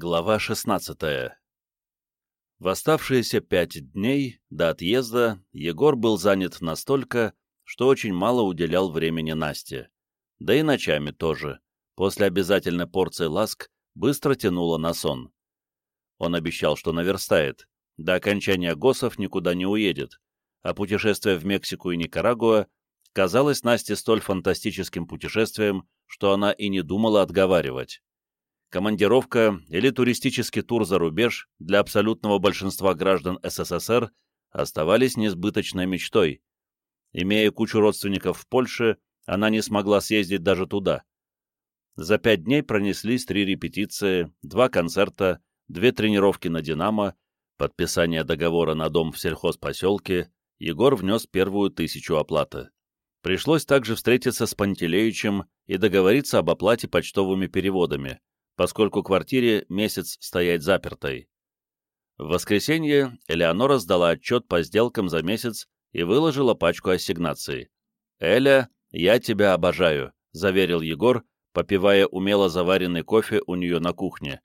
Глава 16 В оставшиеся пять дней до отъезда Егор был занят настолько, что очень мало уделял времени Насте. Да и ночами тоже. После обязательной порции ласк быстро тянуло на сон. Он обещал, что наверстает. До окончания ГОСов никуда не уедет, а путешествие в Мексику и Никарагуа казалось Насте столь фантастическим путешествием, что она и не думала отговаривать командировка или туристический тур за рубеж для абсолютного большинства граждан СССР оставались несбыточной мечтой. Имея кучу родственников в Польше, она не смогла съездить даже туда. За пять дней пронеслись три репетиции, два концерта, две тренировки на «Динамо», подписание договора на дом в сельхозпоселке, Егор внес первую тысячу оплаты. Пришлось также встретиться с Пантелеичем и договориться об оплате почтовыми переводами поскольку квартире месяц стоять запертой. В воскресенье Элеонора сдала отчет по сделкам за месяц и выложила пачку ассигнаций. «Эля, я тебя обожаю», — заверил Егор, попивая умело заваренный кофе у нее на кухне.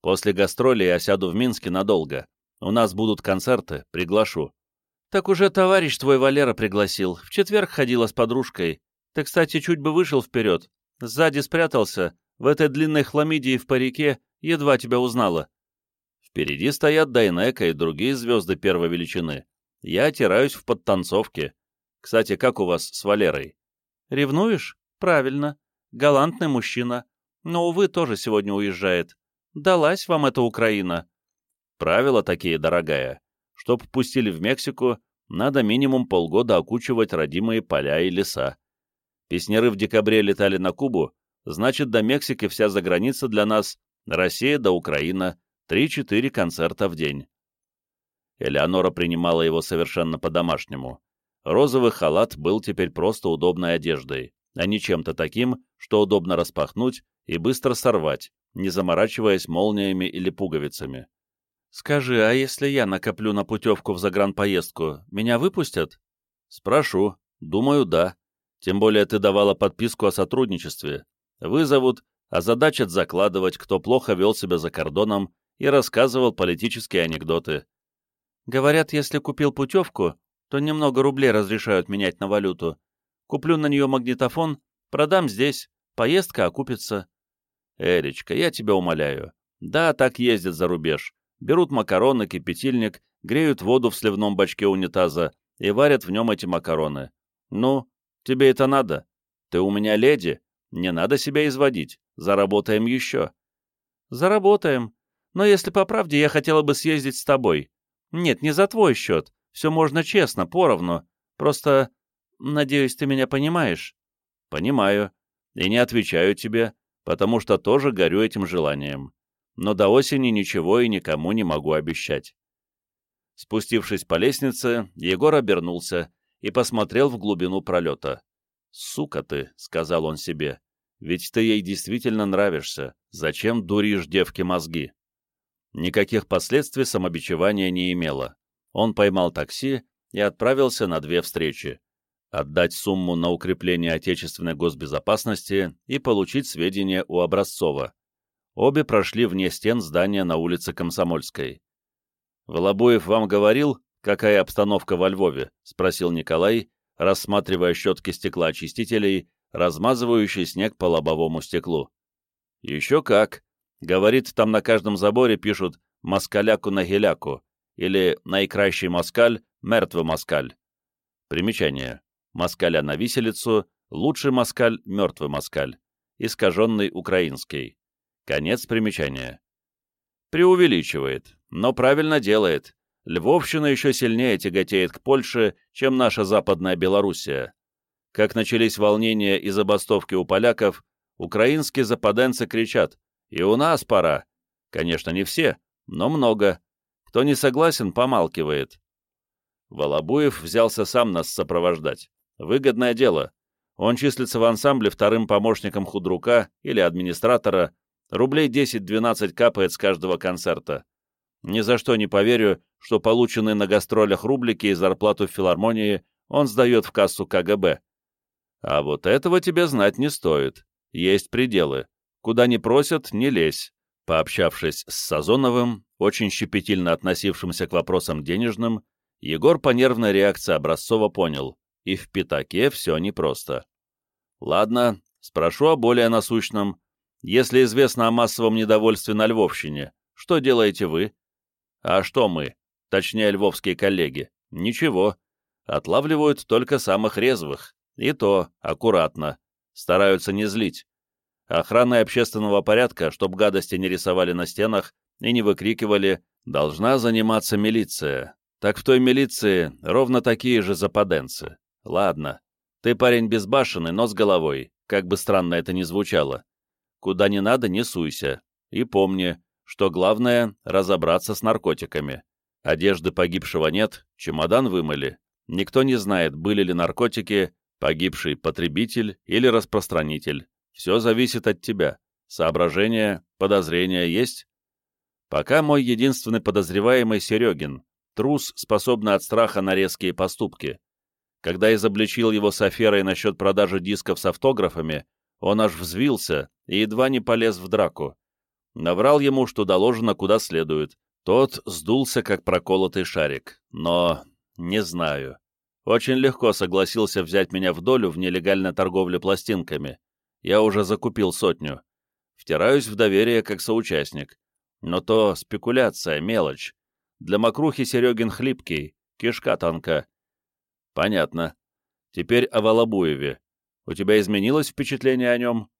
«После гастролей я сяду в Минске надолго. У нас будут концерты, приглашу». «Так уже товарищ твой Валера пригласил. В четверг ходила с подружкой. Ты, кстати, чуть бы вышел вперед. Сзади спрятался, в этой длинной хламиде и в парике едва тебя узнала. Впереди стоят Дайнека и другие звезды первой величины. Я отираюсь в подтанцовке. Кстати, как у вас с Валерой? Ревнуешь? Правильно. Галантный мужчина. Но, увы, тоже сегодня уезжает. Далась вам эта Украина. Правила такие, дорогая. Чтоб пустили в Мексику, надо минимум полгода окучивать родимые поля и леса. Песняры в декабре летали на Кубу, значит, до Мексики вся заграница для нас, Россия до Украина, 3-4 концерта в день. Элеонора принимала его совершенно по-домашнему. Розовый халат был теперь просто удобной одеждой, а не чем-то таким, что удобно распахнуть и быстро сорвать, не заморачиваясь молниями или пуговицами. «Скажи, а если я накоплю на путевку в загранпоездку, меня выпустят?» «Спрошу. Думаю, да. Тем более ты давала подписку о сотрудничестве. Вызовут, озадачат закладывать, кто плохо вел себя за кордоном и рассказывал политические анекдоты. Говорят, если купил путевку, то немного рублей разрешают менять на валюту. Куплю на нее магнитофон, продам здесь, поездка окупится. Эричка, я тебя умоляю. Да, так ездят за рубеж. Берут макароны, кипятильник, греют воду в сливном бачке унитаза и варят в нем эти макароны. Ну, тебе это надо? Ты у меня леди, не надо себя изводить, заработаем еще. Заработаем. Но если по правде, я хотела бы съездить с тобой. Нет, не за твой счет. Все можно честно, поровну. Просто, надеюсь, ты меня понимаешь? Понимаю. И не отвечаю тебе, потому что тоже горю этим желанием. Но до осени ничего и никому не могу обещать. Спустившись по лестнице, Егор обернулся и посмотрел в глубину пролета. «Сука ты», — сказал он себе, — «ведь ты ей действительно нравишься. Зачем дуришь девке мозги?» Никаких последствий самобичевание не имело. Он поймал такси и отправился на две встречи. Отдать сумму на укрепление отечественной госбезопасности и получить сведения у Образцова. Обе прошли вне стен здания на улице Комсомольской. «Волобуев вам говорил, какая обстановка во Львове?» — спросил Николай, рассматривая щетки стеклоочистителей, размазывающие снег по лобовому стеклу. «Еще как!» Говорит, там на каждом заборе пишут «москаляку на геляку» или «наикращий москаль, мертвый москаль». Примечание. Москаля на виселицу, лучший москаль, мертвый москаль. Искаженный украинский. Конец примечания. Преувеличивает, но правильно делает. Львовщина еще сильнее тяготеет к Польше, чем наша западная Белоруссия. Как начались волнения и забастовки у поляков, украинские западенцы кричат «И у нас пора!» Конечно, не все, но много. Кто не согласен, помалкивает. Волобуев взялся сам нас сопровождать. Выгодное дело. Он числится в ансамбле вторым помощником худрука или администратора, рублей 10-12 капает с каждого концерта. Ни за что не поверю, что полученные на гастролях рублики и зарплату в филармонии он сдает в кассу КГБ. А вот этого тебе знать не стоит. Есть пределы. Куда не просят, не лезь. Пообщавшись с Сазоновым, очень щепетильно относившимся к вопросам денежным, Егор по нервной реакции Образцова понял, и в пятаке все непросто. Ладно, спрошу о более насущном. Если известно о массовом недовольстве на Львовщине, что делаете вы? А что мы, точнее львовские коллеги? Ничего. Отлавливают только самых резвых. И то аккуратно. Стараются не злить. Охраной общественного порядка, чтоб гадости не рисовали на стенах и не выкрикивали, должна заниматься милиция. Так в той милиции ровно такие же западенцы. Ладно, ты парень безбашенный, но с головой, как бы странно это ни звучало. Куда не надо, не суйся. И помни, что главное — разобраться с наркотиками. Одежды погибшего нет, чемодан вымыли. Никто не знает, были ли наркотики, погибший потребитель или распространитель. Все зависит от тебя. Соображения, подозрения есть? Пока мой единственный подозреваемый Серегин, трус, способный от страха на резкие поступки. Когда изобличил его с аферой насчет продажи дисков с автографами, он аж взвился и едва не полез в драку. Наврал ему, что доложено куда следует. Тот сдулся, как проколотый шарик. Но... не знаю. Очень легко согласился взять меня в долю в нелегальной торговле пластинками. Я уже закупил сотню. Втираюсь в доверие как соучастник. Но то спекуляция, мелочь. Для мокрухи Серегин хлипкий, кишка тонка. Понятно. Теперь о Волобуеве. У тебя изменилось впечатление о нем?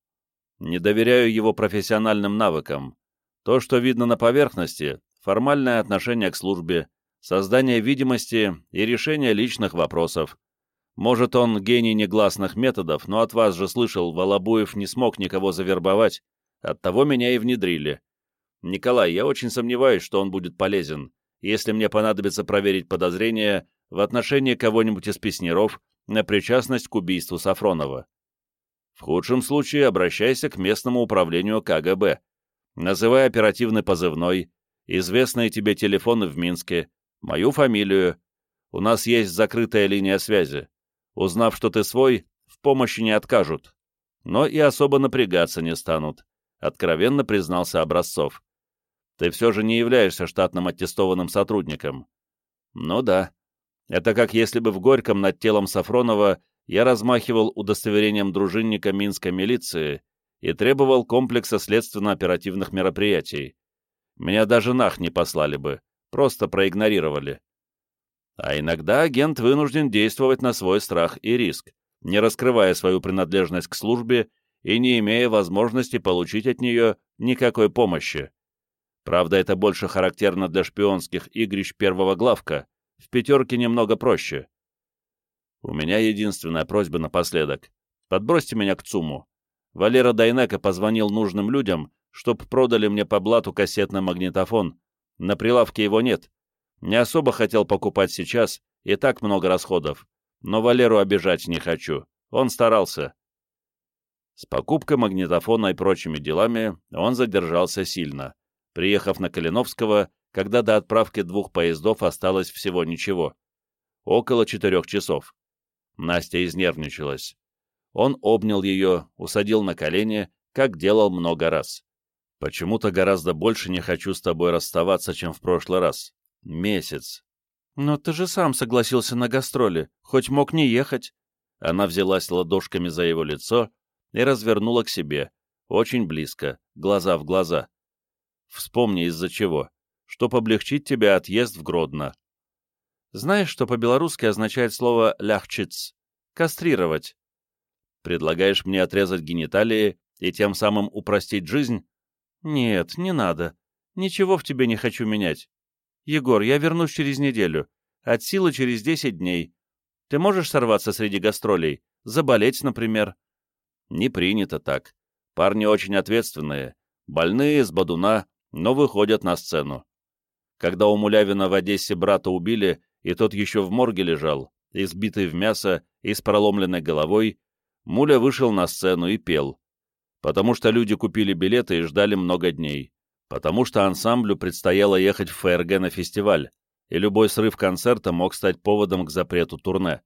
Не доверяю его профессиональным навыкам. То, что видно на поверхности, формальное отношение к службе, создание видимости и решение личных вопросов. Может, он гений негласных методов, но от вас же слышал, Волобуев не смог никого завербовать, оттого меня и внедрили. Николай, я очень сомневаюсь, что он будет полезен, если мне понадобится проверить подозрения в отношении кого-нибудь из песнеров на причастность к убийству Сафронова. В худшем случае обращайся к местному управлению КГБ. Называй оперативный позывной, известные тебе телефоны в Минске, мою фамилию. У нас есть закрытая линия связи. Узнав, что ты свой, в помощи не откажут. Но и особо напрягаться не станут, откровенно признался Образцов. Ты все же не являешься штатным аттестованным сотрудником. Ну да. Это как если бы в Горьком над телом Сафронова я размахивал удостоверением дружинника Минской милиции и требовал комплекса следственно-оперативных мероприятий. Меня даже нах не послали бы, просто проигнорировали. А иногда агент вынужден действовать на свой страх и риск, не раскрывая свою принадлежность к службе и не имея возможности получить от нее никакой помощи. Правда, это больше характерно для шпионских игрищ первого главка, в пятерке немного проще. У меня единственная просьба напоследок. Подбросьте меня к ЦУМу. Валера Дайнека позвонил нужным людям, чтоб продали мне по блату кассетный магнитофон. На прилавке его нет. Не особо хотел покупать сейчас, и так много расходов. Но Валеру обижать не хочу. Он старался. С покупкой магнитофона и прочими делами он задержался сильно, приехав на Калиновского, когда до отправки двух поездов осталось всего ничего. Около четырех часов. Настя изнервничалась. Он обнял ее, усадил на колени, как делал много раз. «Почему-то гораздо больше не хочу с тобой расставаться, чем в прошлый раз. Месяц». «Но ты же сам согласился на гастроли, хоть мог не ехать». Она взялась ладошками за его лицо и развернула к себе, очень близко, глаза в глаза. «Вспомни, из-за чего. Чтоб облегчить тебе отъезд в Гродно. Знаешь, что по-белорусски означает слово «ляхчиц»? Кастрировать. Предлагаешь мне отрезать гениталии и тем самым упростить жизнь? Нет, не надо. Ничего в тебе не хочу менять. Егор, я вернусь через неделю. От силы через десять дней. Ты можешь сорваться среди гастролей? Заболеть, например? Не принято так. Парни очень ответственные. Больные, с бадуна, но выходят на сцену. Когда у Мулявина в Одессе брата убили, и тот еще в морге лежал, избитый в мясо и с проломленной головой, Муля вышел на сцену и пел. Потому что люди купили билеты и ждали много дней. Потому что ансамблю предстояло ехать в ФРГ на фестиваль, и любой срыв концерта мог стать поводом к запрету турне.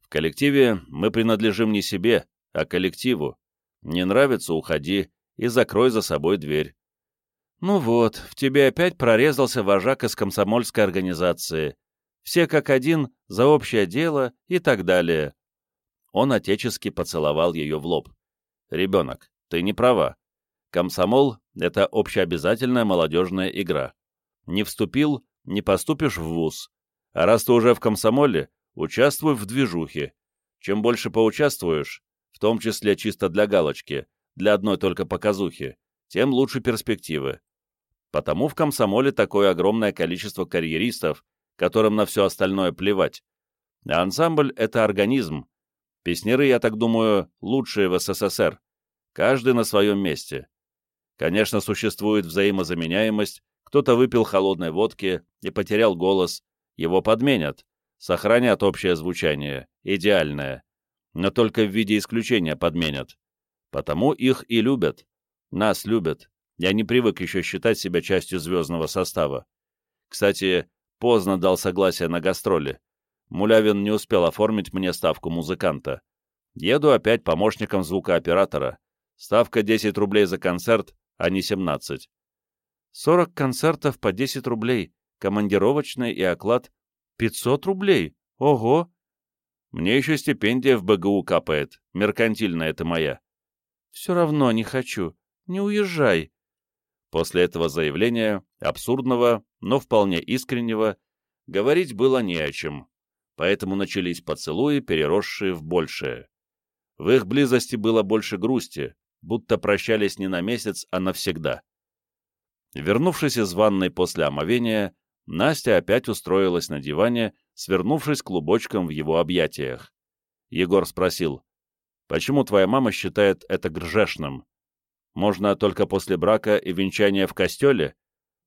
В коллективе мы принадлежим не себе, а коллективу. Не нравится — уходи и закрой за собой дверь. Ну вот, в тебе опять прорезался вожак из комсомольской организации. Все как один, за общее дело и так далее. Он отечески поцеловал ее в лоб. «Ребенок, ты не права. Комсомол — это общеобязательная молодежная игра. Не вступил — не поступишь в вуз. А раз ты уже в комсомоле, участвуй в движухе. Чем больше поучаствуешь, в том числе чисто для галочки, для одной только показухи, тем лучше перспективы. Потому в комсомоле такое огромное количество карьеристов, которым на все остальное плевать. А ансамбль — это организм. Песнеры, я так думаю, лучшие в СССР. Каждый на своем месте. Конечно, существует взаимозаменяемость, кто-то выпил холодной водки и потерял голос, его подменят, сохранят общее звучание, идеальное, но только в виде исключения подменят. Потому их и любят, нас любят. Я не привык еще считать себя частью звездного состава. Кстати, поздно дал согласие на гастроли. Мулявин не успел оформить мне ставку музыканта. Еду опять помощником звукооператора. Ставка 10 рублей за концерт, а не 17. 40 концертов по 10 рублей, командировочный и оклад 500 рублей. Ого! Мне еще стипендия в БГУ капает, меркантильная это моя. Все равно не хочу. Не уезжай. После этого заявления, абсурдного, но вполне искреннего, говорить было не о чем, поэтому начались поцелуи, переросшие в большее. В их близости было больше грусти, будто прощались не на месяц, а навсегда. Вернувшись из ванной после омовения, Настя опять устроилась на диване, свернувшись клубочком в его объятиях. Егор спросил, «Почему твоя мама считает это гржешным?» Можно только после брака и венчания в костеле?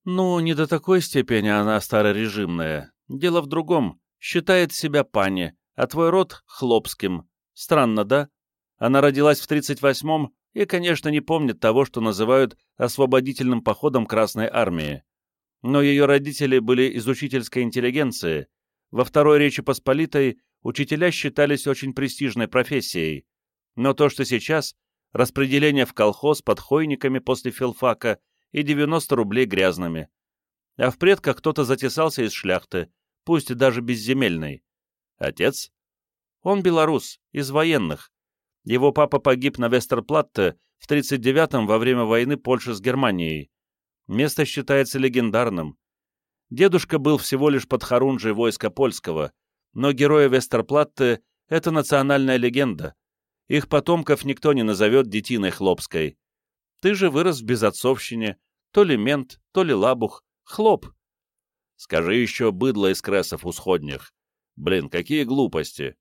Ну, не до такой степени она старорежимная. Дело в другом. Считает себя пани, а твой род — хлопским. Странно, да? Она родилась в 38-м и, конечно, не помнит того, что называют освободительным походом Красной Армии. Но ее родители были из учительской интеллигенции. Во Второй Речи Посполитой учителя считались очень престижной профессией. Но то, что сейчас распределение в колхоз под хойниками после филфака и 90 рублей грязными. А в предках кто-то затесался из шляхты, пусть даже безземельный. Отец? Он белорус, из военных. Его папа погиб на Вестерплатте в 39-м во время войны Польши с Германией. Место считается легендарным. Дедушка был всего лишь подхорунжий войска польского, но герои Вестерплатте — это национальная легенда, их потомков никто не назовет детиной хлопской. Ты же вырос в безотцовщине, то ли мент, то ли лабух, хлоп. Скажи еще быдло из кресов усходних. Блин, какие глупости.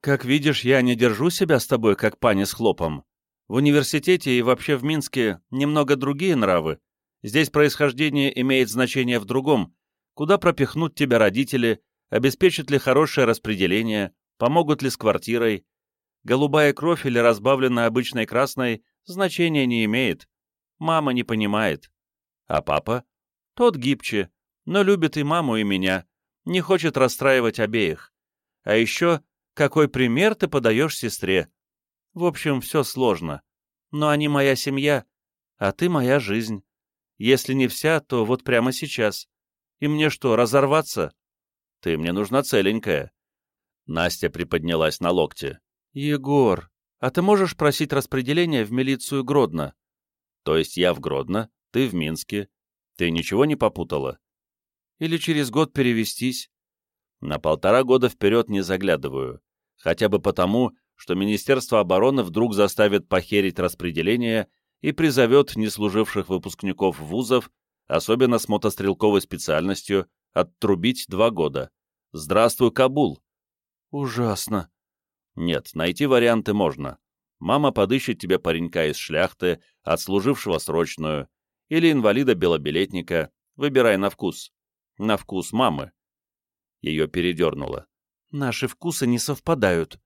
Как видишь, я не держу себя с тобой, как пани с хлопом. В университете и вообще в Минске немного другие нравы. Здесь происхождение имеет значение в другом. Куда пропихнут тебя родители, обеспечат ли хорошее распределение, помогут ли с квартирой, голубая кровь или разбавленная обычной красной значения не имеет. Мама не понимает. А папа? Тот гибче, но любит и маму, и меня. Не хочет расстраивать обеих. А еще, какой пример ты подаешь сестре? В общем, все сложно. Но они моя семья, а ты моя жизнь. Если не вся, то вот прямо сейчас. И мне что, разорваться? Ты мне нужна целенькая. Настя приподнялась на локте. «Егор, а ты можешь просить распределение в милицию Гродно?» «То есть я в Гродно, ты в Минске. Ты ничего не попутала?» «Или через год перевестись?» «На полтора года вперед не заглядываю. Хотя бы потому, что Министерство обороны вдруг заставит похерить распределение и призовет неслуживших выпускников вузов, особенно с мотострелковой специальностью, оттрубить два года. Здравствуй, Кабул!» «Ужасно!» Нет, найти варианты можно. Мама подыщет тебе паренька из шляхты, отслужившего срочную, или инвалида-белобилетника, выбирай на вкус. На вкус мамы. Ее передернуло. Наши вкусы не совпадают.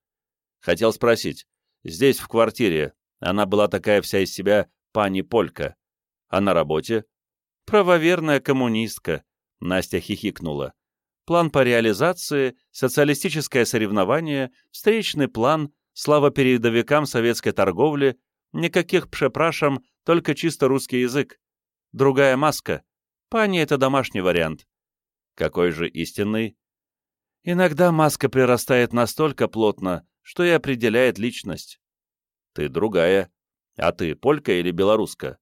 Хотел спросить. Здесь, в квартире, она была такая вся из себя пани Полька. А на работе? Правоверная коммунистка. Настя хихикнула план по реализации, социалистическое соревнование, встречный план, слава передовикам советской торговли, никаких пшепрашам, только чисто русский язык. Другая маска. Пани — это домашний вариант. Какой же истинный? Иногда маска прирастает настолько плотно, что и определяет личность. Ты другая. А ты полька или белоруска?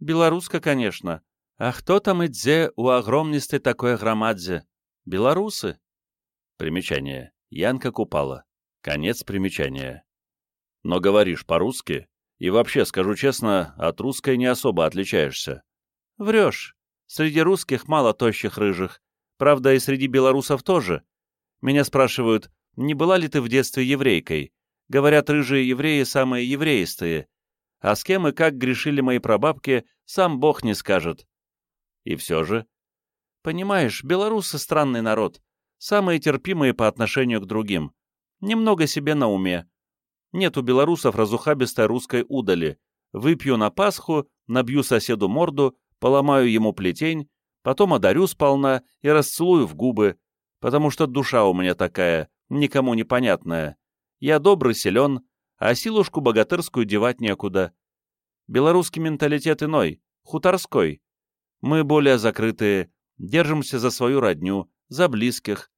Белоруска, конечно. А кто там идзе у огромнистой такой громадзе? Белорусы. Примечание. Янка Купала. Конец примечания. Но говоришь по-русски, и вообще, скажу честно, от русской не особо отличаешься. Врешь. Среди русских мало тощих рыжих. Правда, и среди белорусов тоже. Меня спрашивают, не была ли ты в детстве еврейкой? Говорят, рыжие евреи самые евреистые. А с кем и как грешили мои прабабки, сам Бог не скажет. И все же. Понимаешь, белорусы — странный народ. Самые терпимые по отношению к другим. Немного себе на уме. Нет у белорусов разухабистой русской удали. Выпью на Пасху, набью соседу морду, поломаю ему плетень, потом одарю сполна и расцелую в губы, потому что душа у меня такая, никому непонятная. Я добрый, силен, а силушку богатырскую девать некуда. Белорусский менталитет иной, хуторской. Мы более закрытые, держимся за свою родню, за близких.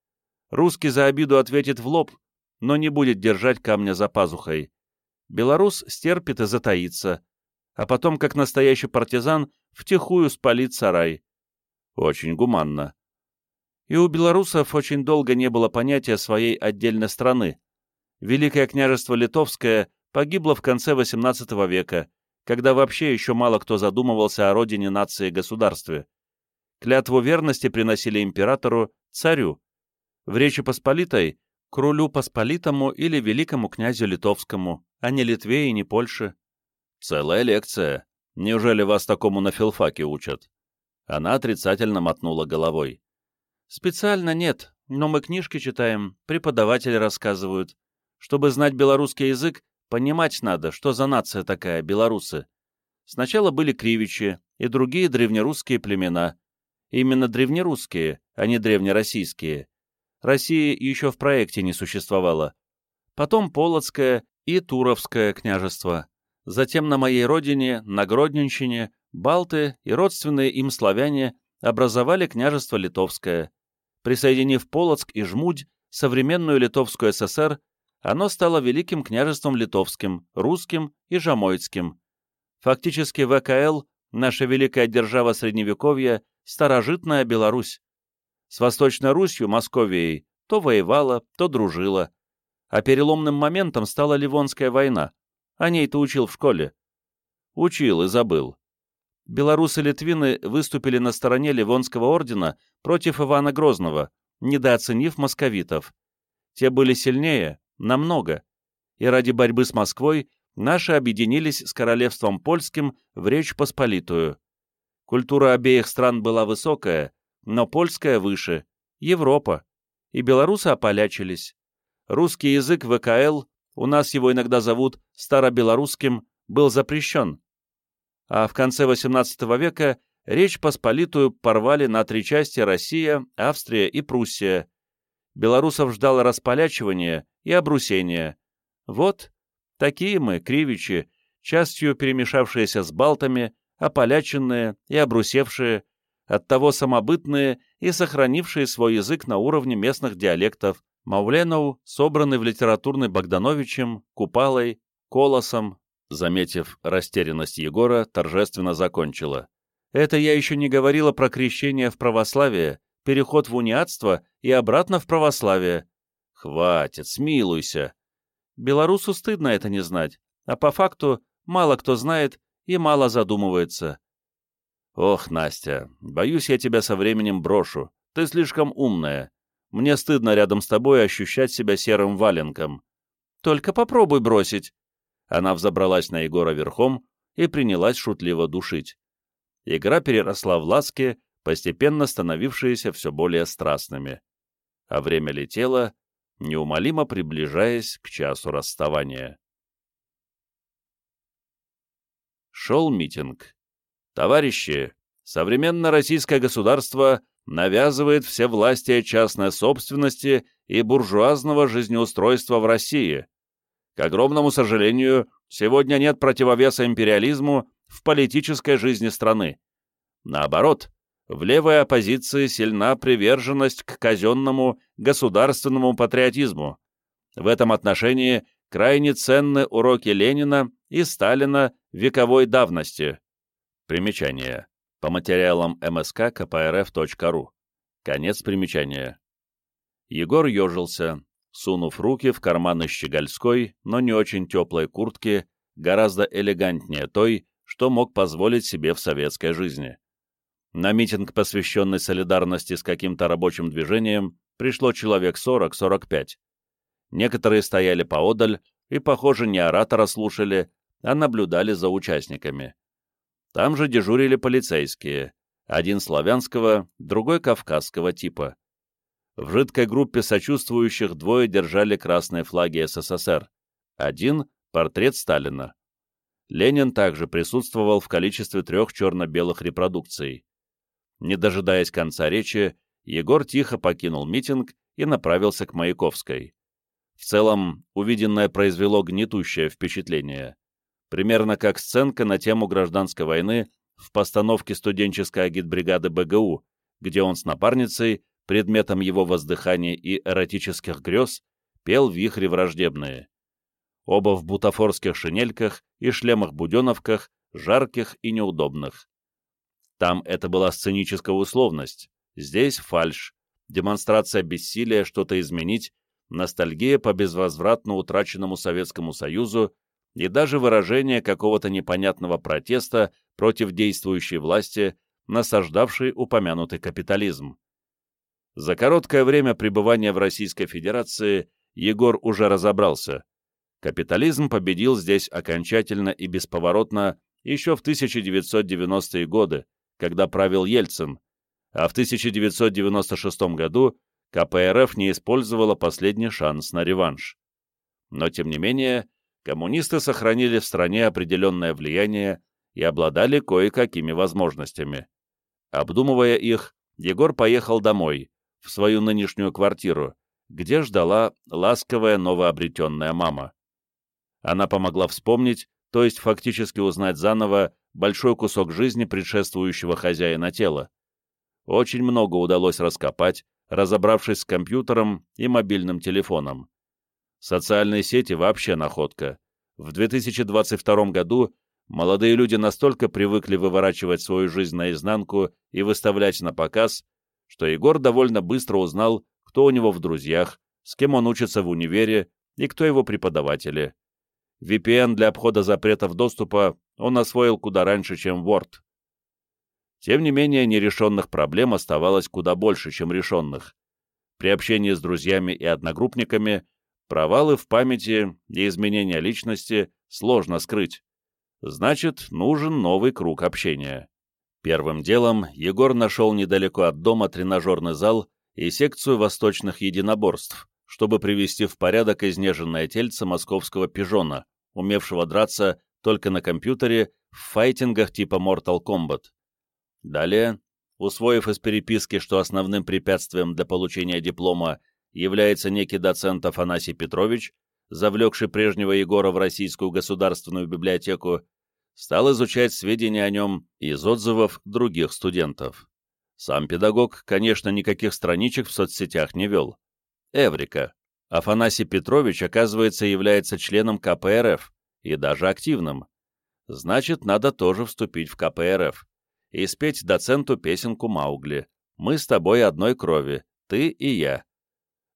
Русский за обиду ответит в лоб, но не будет держать камня за пазухой. Белорус стерпит и затаится, а потом, как настоящий партизан, втихую спалит сарай. Очень гуманно. И у белорусов очень долго не было понятия своей отдельной страны. Великое княжество Литовское погибло в конце XVIII века, когда вообще еще мало кто задумывался о родине нации и государстве. Клятву верности приносили императору, царю. В Речи Посполитой — крулю Посполитому или великому князю Литовскому, а не Литве и не Польше. Целая лекция. Неужели вас такому на филфаке учат? Она отрицательно мотнула головой. Специально нет, но мы книжки читаем, преподаватели рассказывают. Чтобы знать белорусский язык, понимать надо, что за нация такая, белорусы. Сначала были кривичи и другие древнерусские племена. Именно древнерусские, а не древнероссийские. России еще в проекте не существовало. Потом Полоцкое и Туровское княжество. Затем на моей родине, на Гродненщине, балты и родственные им славяне образовали княжество Литовское. Присоединив Полоцк и Жмудь, современную Литовскую ССР, оно стало Великим княжеством Литовским, Русским и Жамойцким. Фактически ВКЛ, наша великая держава Средневековья, старожитная Беларусь. С Восточной Русью, Московией, то воевала, то дружила. А переломным моментом стала Ливонская война. О ней ты учил в школе. Учил и забыл. Белорусы-литвины выступили на стороне Ливонского ордена против Ивана Грозного, недооценив московитов. Те были сильнее, намного, и ради борьбы с Москвой наши объединились с королевством польским в Речь Посполитую. Культура обеих стран была высокая, но польская выше, Европа, и белорусы ополячились. Русский язык ВКЛ, у нас его иногда зовут старобелорусским, был запрещен, а в конце XVIII века Речь Посполитую порвали на три части Россия, Австрия и Пруссия. Белорусов ждало располячивание и обрусение. Вот, такие мы, кривичи, частью перемешавшиеся с балтами, ополяченные и обрусевшие, оттого самобытные и сохранившие свой язык на уровне местных диалектов, Мауленов, собранный в литературной Богдановичем, Купалой, Колосом, заметив растерянность Егора, торжественно закончила. «Это я еще не говорила про крещение в православие, переход в униатство и обратно в православие. Хватит, смилуйся. Белорусу стыдно это не знать, а по факту мало кто знает и мало задумывается. Ох, Настя, боюсь, я тебя со временем брошу. Ты слишком умная. Мне стыдно рядом с тобой ощущать себя серым валенком. Только попробуй бросить. Она взобралась на Егора верхом и принялась шутливо душить. Игра переросла в ласки, постепенно становившиеся все более страстными. А время летело, неумолимо приближаясь к часу расставания. Шел митинг. Товарищи, современное российское государство навязывает все власти частной собственности и буржуазного жизнеустройства в России. К огромному сожалению, сегодня нет противовеса империализму в политической жизни страны. Наоборот, в левой оппозиции сильна приверженность к казенному государственному патриотизму. В этом отношении крайне ценны уроки Ленина и Сталина вековой давности. Примечание. По материалам МСК КПРФ.ру. Конец примечания. Егор ежился, сунув руки в карманы щегольской, но не очень теплой куртки, гораздо элегантнее той, что мог позволить себе в советской жизни. На митинг, посвященный солидарности с каким-то рабочим движением, пришло человек 40-45. Некоторые стояли поодаль и, похоже, не оратора слушали, а наблюдали за участниками. Там же дежурили полицейские, один славянского, другой кавказского типа. В жидкой группе сочувствующих двое держали красные флаги СССР, один — портрет Сталина. Ленин также присутствовал в количестве трех черно-белых репродукций. Не дожидаясь конца речи, Егор тихо покинул митинг и направился к Маяковской. В целом, увиденное произвело гнетущее впечатление. Примерно как сценка на тему гражданской войны в постановке студенческой агитбригады БГУ, где он с напарницей, предметом его воздыханий и эротических грез, пел «Вихри враждебные». Оба в бутафорских шинельках и шлемах-буденовках, жарких и неудобных. Там это была сценическая условность, здесь фальшь, демонстрация бессилия что-то изменить, ностальгия по безвозвратно утраченному Советскому Союзу и даже выражение какого-то непонятного протеста против действующей власти, насаждавшей упомянутый капитализм. За короткое время пребывания в Российской Федерации Егор уже разобрался. Капитализм победил здесь окончательно и бесповоротно еще в 1990-е годы, когда правил Ельцин, а в 1996 году КПРФ не использовала последний шанс на реванш. Но, тем не менее, коммунисты сохранили в стране определенное влияние и обладали кое-какими возможностями. Обдумывая их, Егор поехал домой, в свою нынешнюю квартиру, где ждала ласковая новообретенная мама. Она помогла вспомнить, то есть фактически узнать заново, большой кусок жизни предшествующего хозяина тела. Очень много удалось раскопать, разобравшись с компьютером и мобильным телефоном. Социальные сети вообще находка. В 2022 году молодые люди настолько привыкли выворачивать свою жизнь наизнанку и выставлять на показ, что Егор довольно быстро узнал, кто у него в друзьях, с кем он учится в универе и кто его преподаватели. VPN для обхода запретов доступа он освоил куда раньше, чем Word. Тем не менее, нерешенных проблем оставалось куда больше, чем решенных. При общении с друзьями и одногруппниками провалы в памяти и изменения личности сложно скрыть. Значит, нужен новый круг общения. Первым делом Егор нашел недалеко от дома тренажерный зал и секцию восточных единоборств, чтобы привести в порядок изнеженное тельце московского пижона, умевшего драться только на компьютере в файтингах типа Mortal Kombat. Далее, усвоив из переписки, что основным препятствием для получения диплома является некий доцент Афанасий Петрович, завлекший прежнего Егора в Российскую государственную библиотеку, стал изучать сведения о нем из отзывов других студентов. Сам педагог, конечно, никаких страничек в соцсетях не вел. Эврика. Афанасий Петрович, оказывается, является членом КПРФ, и даже активным. Значит, надо тоже вступить в КПРФ и спеть доценту песенку Маугли «Мы с тобой одной крови, ты и я».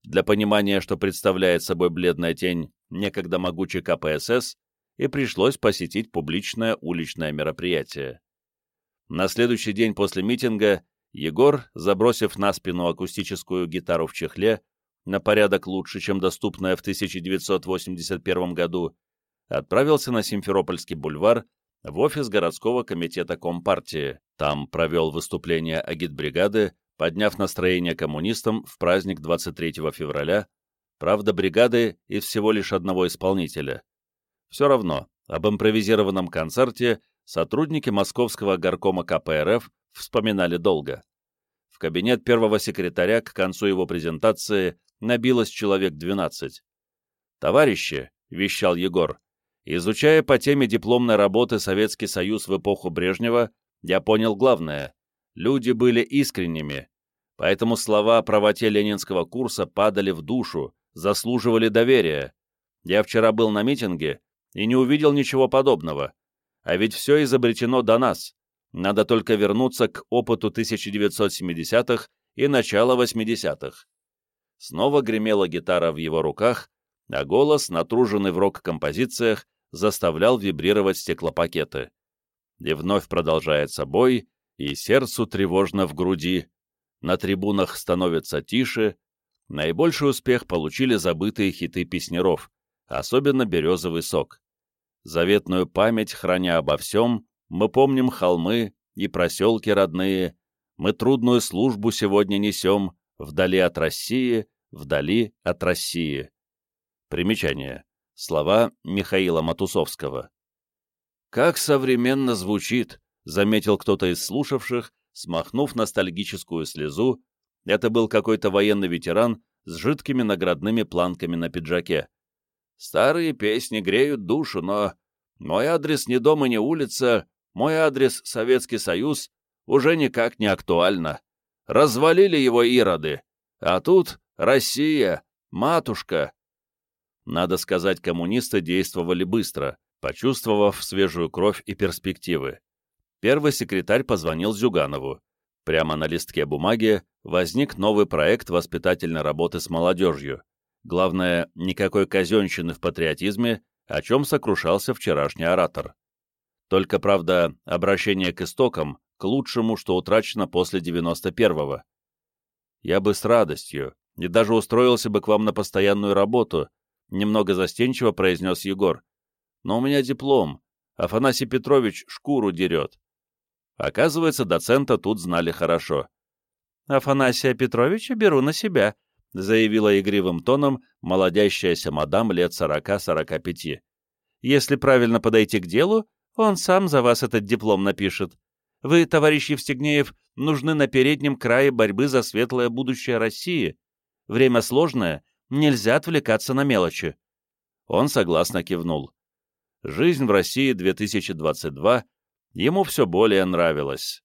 Для понимания, что представляет собой бледная тень некогда могучей КПСС, и пришлось посетить публичное уличное мероприятие. На следующий день после митинга Егор, забросив на спину акустическую гитару в чехле, на порядок лучше, чем доступная в 1981 году, отправился на Симферопольский бульвар в офис городского комитета Компартии. Там провел выступление агитбригады, подняв настроение коммунистам в праздник 23 февраля, правда бригады из всего лишь одного исполнителя. Все равно, об импровизированном концерте сотрудники московского горкома КПРФ вспоминали долго. В кабинет первого секретаря к концу его презентации набилось человек 12. «Товарищи», — вещал Егор, изучая по теме дипломной работы Советский Союз в эпоху Брежнева, я понял главное. Люди были искренними, поэтому слова о правоте ленинского курса падали в душу, заслуживали доверия. Я вчера был на митинге и не увидел ничего подобного. А ведь все изобретено до нас. Надо только вернуться к опыту 1970-х и начала 80-х. Снова гремела гитара в его руках, а голос, натруженный в рок-композициях, заставлял вибрировать стеклопакеты. И вновь продолжается бой, и сердцу тревожно в груди. На трибунах становится тише. Наибольший успех получили забытые хиты песнеров, особенно «Березовый сок». Заветную память, храня обо всем, мы помним холмы и проселки родные, мы трудную службу сегодня несем вдали от России, вдали от России. Примечание. Слова Михаила Матусовского. «Как современно звучит», — заметил кто-то из слушавших, смахнув ностальгическую слезу. Это был какой-то военный ветеран с жидкими наградными планками на пиджаке. «Старые песни греют душу, но мой адрес не дом и не улица, мой адрес — Советский Союз, уже никак не актуально. Развалили его ироды, а тут Россия, матушка». Надо сказать, коммунисты действовали быстро, почувствовав свежую кровь и перспективы. Первый секретарь позвонил Зюганову. Прямо на листке бумаги возник новый проект воспитательной работы с молодежью. Главное, никакой казенщины в патриотизме, о чем сокрушался вчерашний оратор. Только, правда, обращение к истокам, к лучшему, что утрачено после 91-го. Я бы с радостью, и даже устроился бы к вам на постоянную работу, немного застенчиво произнес Егор. Но у меня диплом. Афанасий Петрович шкуру дерет. Оказывается, доцента тут знали хорошо. «Афанасия Петровича беру на себя», — заявила игривым тоном молодящаяся мадам лет сорока-сорока пяти. «Если правильно подойти к делу, он сам за вас этот диплом напишет. Вы, товарищ Евстигнеев, нужны на переднем крае борьбы за светлое будущее России. Время сложное, нельзя отвлекаться на мелочи». Он согласно кивнул. Жизнь в России 2022 ему все более нравилась.